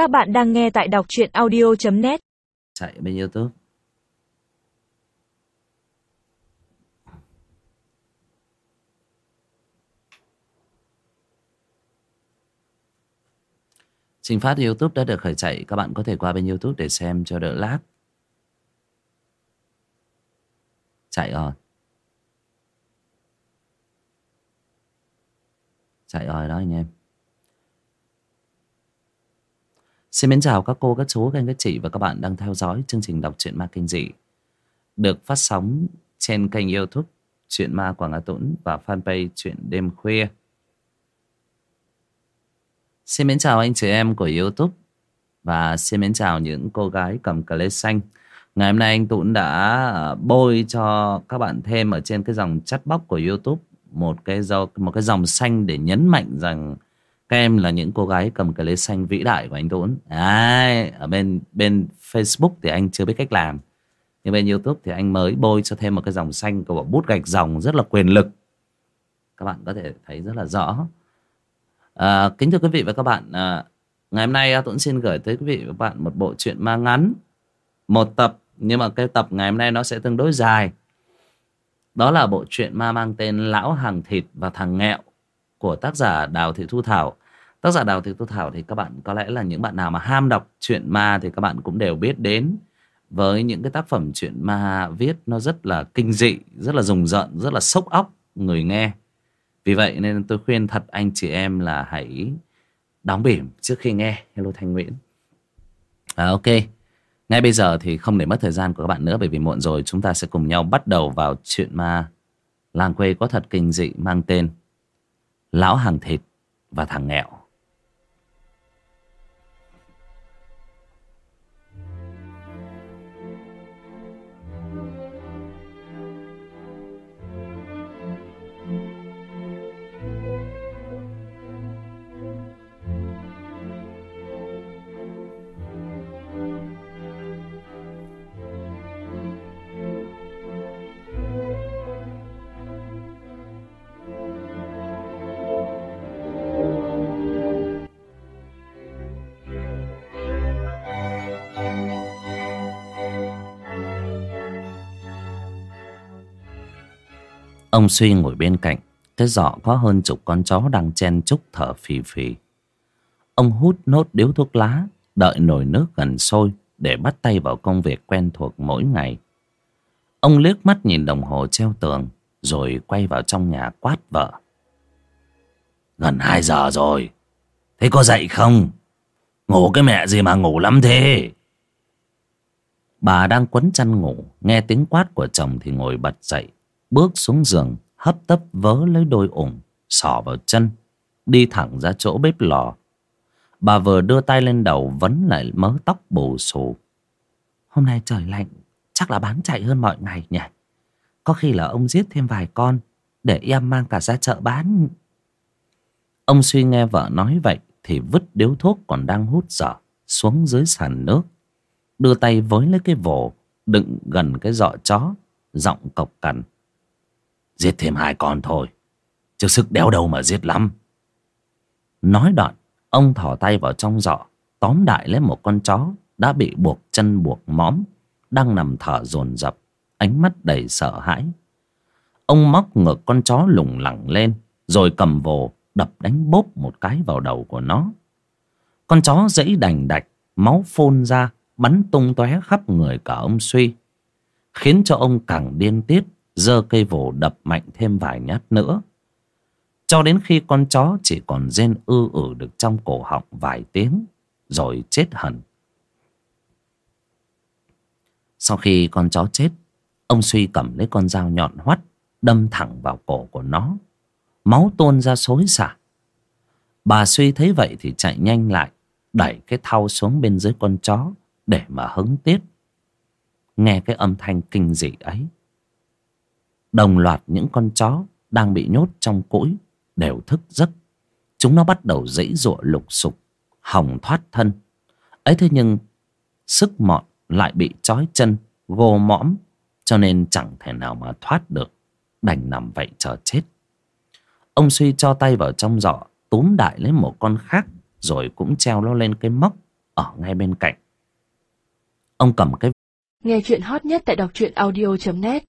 Các bạn đang nghe tại đọc truyện audio.net chạy bên youtube. Trình phát youtube đã được khởi chạy. Các bạn có thể qua bên youtube để xem cho đỡ lát. Chạy rồi. Chạy rồi đó anh em. Xin mến chào các cô, các chú, các anh, các chị và các bạn đang theo dõi chương trình đọc truyện ma kinh dị được phát sóng trên kênh youtube Chuyện Ma Quảng Hà Tũng và fanpage Chuyện Đêm Khuya. Xin mến chào anh chị em của youtube và xin mến chào những cô gái cầm cà lê xanh. Ngày hôm nay anh Tũng đã bôi cho các bạn thêm ở trên cái dòng chat box của youtube một cái dòng, một cái dòng xanh để nhấn mạnh rằng các em là những cô gái cầm cái lấy xanh vĩ đại của anh Tuấn. Đấy, ở bên bên Facebook thì anh chưa biết cách làm. Nhưng bên YouTube thì anh mới bôi cho thêm một cái dòng xanh của bút gạch dòng rất là quyền lực. Các bạn có thể thấy rất là rõ. À, kính thưa quý vị và các bạn à, ngày hôm nay à, Tuấn xin gửi tới quý vị và các bạn một bộ truyện ma ngắn. Một tập nhưng mà cái tập ngày hôm nay nó sẽ tương đối dài. Đó là bộ truyện ma mang tên lão hàng thịt và thằng nghẹo của tác giả Đào Thị Thu Thảo. Tác giả Đào Thị Thu Thảo thì các bạn có lẽ là những bạn nào mà ham đọc truyện ma thì các bạn cũng đều biết đến. Với những cái tác phẩm truyện ma viết nó rất là kinh dị rất là rùng rợn rất là sốc óc người nghe. Vì vậy nên tôi khuyên thật anh chị em là hãy đóng bỉm trước khi nghe. Hello thanh nguyễn. À, ok. Ngay bây giờ thì không để mất thời gian của các bạn nữa bởi vì muộn rồi chúng ta sẽ cùng nhau bắt đầu vào chuyện ma. Làng quê có thật kinh dị mang tên lão hàng thịt và thằng nghẹo Ông Suy ngồi bên cạnh Cái giỏ có hơn chục con chó đang chen chúc thở phì phì. Ông hút nốt điếu thuốc lá, Đợi nồi nước gần sôi Để bắt tay vào công việc quen thuộc mỗi ngày. Ông liếc mắt nhìn đồng hồ treo tường, Rồi quay vào trong nhà quát vợ. Gần hai giờ rồi, Thế có dậy không? Ngủ cái mẹ gì mà ngủ lắm thế? Bà đang quấn chăn ngủ, Nghe tiếng quát của chồng thì ngồi bật dậy bước xuống giường, hấp tấp vớ lấy đôi ủng xỏ vào chân, đi thẳng ra chỗ bếp lò. Bà vừa đưa tay lên đầu vấn lại mớ tóc bù xù. Hôm nay trời lạnh, chắc là bán chạy hơn mọi ngày nhỉ? Có khi là ông giết thêm vài con, để em mang cả ra chợ bán. Ông suy nghe vợ nói vậy thì vứt điếu thuốc còn đang hút dở xuống dưới sàn nước. Đưa tay với lấy cái vồ, đựng gần cái giọ chó, giọng cộc cằn. Giết thêm hai con thôi. Chứ sức đéo đâu mà giết lắm. Nói đoạn, Ông thỏ tay vào trong giỏ, Tóm đại lấy một con chó Đã bị buộc chân buộc móm Đang nằm thở dồn dập, Ánh mắt đầy sợ hãi. Ông móc ngược con chó lủng lẳng lên, Rồi cầm vồ, Đập đánh bốp một cái vào đầu của nó. Con chó dãy đành đạch, Máu phun ra, Bắn tung tóe khắp người cả ông Suy, Khiến cho ông càng điên tiết giơ cây vồ đập mạnh thêm vài nhát nữa. Cho đến khi con chó chỉ còn rên ư ử được trong cổ họng vài tiếng, rồi chết hẳn. Sau khi con chó chết, ông suy cầm lấy con dao nhọn hoắt, đâm thẳng vào cổ của nó. Máu tuôn ra xối xả. Bà suy thấy vậy thì chạy nhanh lại, đẩy cái thau xuống bên dưới con chó để mà hứng tiết. Nghe cái âm thanh kinh dị ấy đồng loạt những con chó đang bị nhốt trong cỗi đều thức giấc. Chúng nó bắt đầu dãy giụa lục sục, hòng thoát thân. Ấy thế nhưng, sức mọn lại bị trói chân gô mõm, cho nên chẳng thể nào mà thoát được, đành nằm vậy chờ chết. Ông suy cho tay vào trong giỏ, túm đại lấy một con khác, rồi cũng treo nó lên cái móc ở ngay bên cạnh. Ông cầm cái Nghe chuyện hot nhất tại đọc truyện audio.net